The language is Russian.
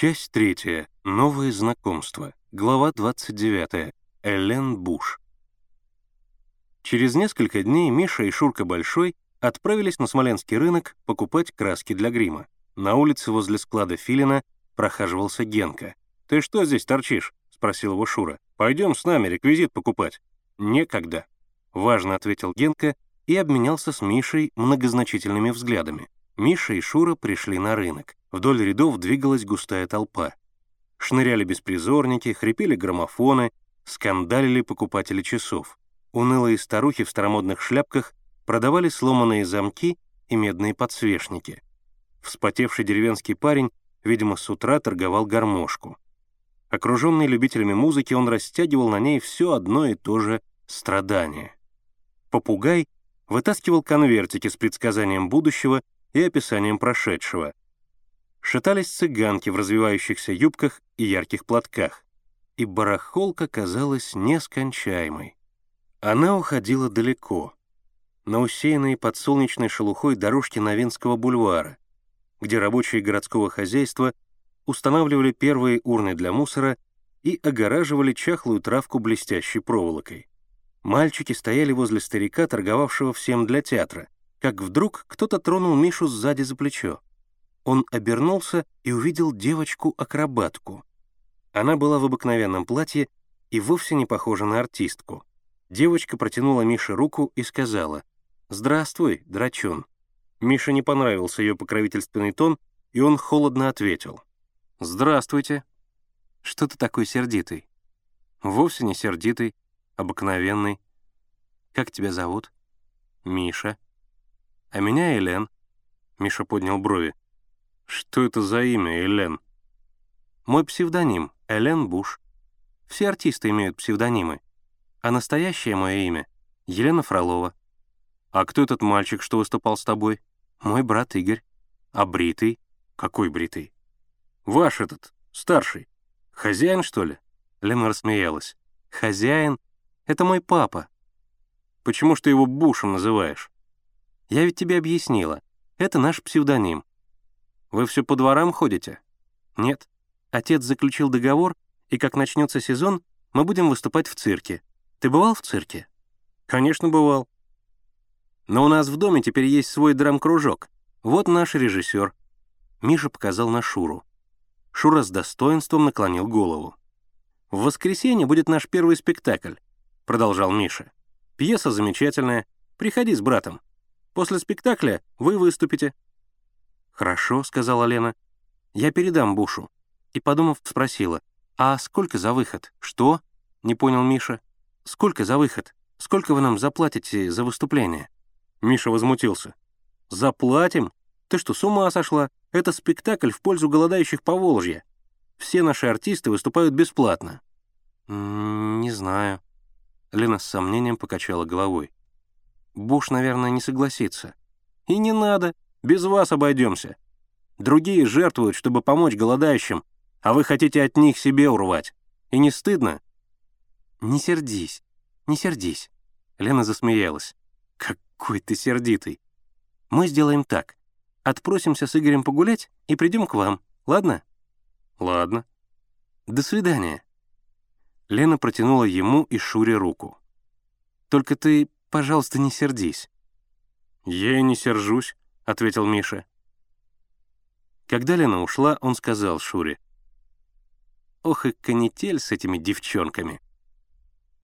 Часть третья. Новые знакомства. Глава 29. Элен Буш. Через несколько дней Миша и Шурка Большой отправились на Смоленский рынок покупать краски для грима. На улице возле склада Филина прохаживался Генка. «Ты что здесь торчишь?» — спросил его Шура. «Пойдем с нами реквизит покупать». «Некогда», — важно ответил Генка и обменялся с Мишей многозначительными взглядами. Миша и Шура пришли на рынок. Вдоль рядов двигалась густая толпа. Шныряли беспризорники, хрипели граммофоны, скандалили покупатели часов. Унылые старухи в старомодных шляпках продавали сломанные замки и медные подсвечники. Вспотевший деревенский парень, видимо, с утра торговал гармошку. Окруженный любителями музыки, он растягивал на ней все одно и то же страдание. Попугай вытаскивал конвертики с предсказанием будущего и описанием прошедшего. Шатались цыганки в развивающихся юбках и ярких платках, и барахолка казалась нескончаемой. Она уходила далеко, на усеянные под солнечной шелухой дорожки Новинского бульвара, где рабочие городского хозяйства устанавливали первые урны для мусора и огораживали чахлую травку блестящей проволокой. Мальчики стояли возле старика, торговавшего всем для театра, как вдруг кто-то тронул Мишу сзади за плечо. Он обернулся и увидел девочку-акробатку. Она была в обыкновенном платье и вовсе не похожа на артистку. Девочка протянула Мише руку и сказала «Здравствуй, драчун». Мише не понравился ее покровительственный тон, и он холодно ответил «Здравствуйте». «Что ты такой сердитый?» «Вовсе не сердитый, обыкновенный. Как тебя зовут?» «Миша». «А меня Элен». Миша поднял брови. «Что это за имя, Элен?» «Мой псевдоним — Элен Буш. Все артисты имеют псевдонимы. А настоящее мое имя — Елена Фролова. А кто этот мальчик, что выступал с тобой? Мой брат Игорь. А бритый? Какой бритый? Ваш этот, старший. Хозяин, что ли? Лена рассмеялась. Хозяин? Это мой папа. Почему ж ты его Бушем называешь? Я ведь тебе объяснила. Это наш псевдоним. Вы все по дворам ходите? Нет. Отец заключил договор, и как начнется сезон, мы будем выступать в цирке. Ты бывал в цирке? Конечно, бывал. Но у нас в доме теперь есть свой драм-кружок. Вот наш режиссер. Миша показал на Шуру. Шура с достоинством наклонил голову. «В воскресенье будет наш первый спектакль», — продолжал Миша. «Пьеса замечательная. Приходи с братом. После спектакля вы выступите». «Хорошо», — сказала Лена. «Я передам Бушу». И, подумав, спросила, «А сколько за выход?» «Что?» — не понял Миша. «Сколько за выход? Сколько вы нам заплатите за выступление?» Миша возмутился. «Заплатим? Ты что, с ума сошла? Это спектакль в пользу голодающих по Волжье. Все наши артисты выступают бесплатно». «Не знаю». Лена с сомнением покачала головой. Буш, наверное, не согласится. И не надо, без вас обойдемся. Другие жертвуют, чтобы помочь голодающим, а вы хотите от них себе урвать. И не стыдно? Не сердись, не сердись. Лена засмеялась. Какой ты сердитый. Мы сделаем так. Отпросимся с Игорем погулять и придем к вам, ладно? Ладно. До свидания. Лена протянула ему и Шуре руку. Только ты Пожалуйста, не сердись». «Я и не сержусь», — ответил Миша. Когда Лена ушла, он сказал Шуре. «Ох и канитель с этими девчонками».